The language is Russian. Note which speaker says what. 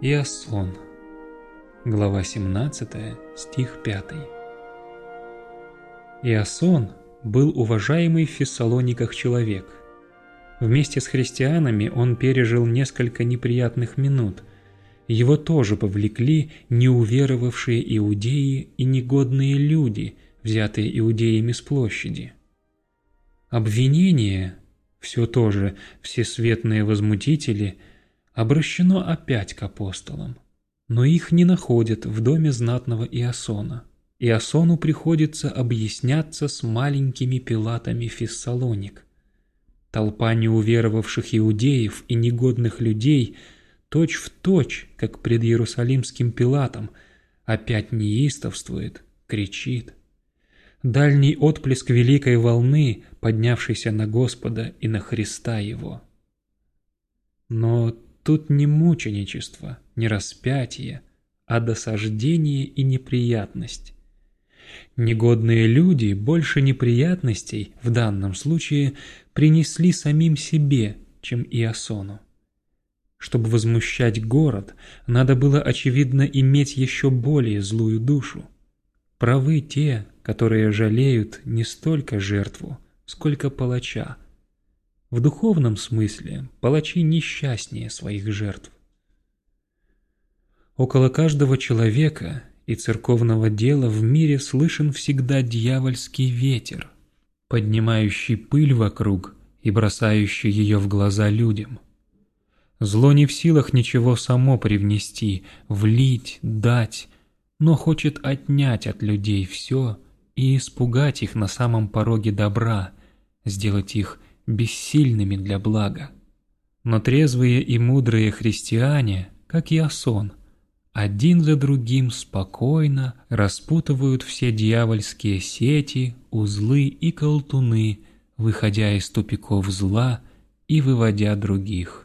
Speaker 1: Иосон. Глава 17, стих 5. Иосон был уважаемый в Фессалониках человек. Вместе с христианами он пережил несколько неприятных минут. Его тоже повлекли неуверовавшие иудеи и негодные люди, взятые иудеями с площади. Обвинение, все тоже всесветные возмутители – обращено опять к апостолам. Но их не находят в доме знатного Иосона. Иосону приходится объясняться с маленькими пилатами Фессалоник. Толпа неуверовавших иудеев и негодных людей точь в точь, как пред Иерусалимским Пилатом, опять неистовствует, кричит. Дальний отплеск великой волны, поднявшейся на Господа и на Христа Его. Но Тут не мученичество, не распятие, а досаждение и неприятность. Негодные люди больше неприятностей в данном случае принесли самим себе, чем Иосону. Чтобы возмущать город, надо было, очевидно, иметь еще более злую душу. Правы те, которые жалеют не столько жертву, сколько палача, в духовном смысле палачи несчастнее своих жертв. Около каждого человека и церковного дела в мире слышен всегда дьявольский ветер, поднимающий пыль вокруг и бросающий ее в глаза людям. Зло не в силах ничего само привнести, влить, дать, но хочет отнять от людей все и испугать их на самом пороге добра, сделать их бессильными для блага. Но трезвые и мудрые христиане, как и Асон, один за другим спокойно распутывают все дьявольские сети, узлы и колтуны, выходя из тупиков зла и выводя других.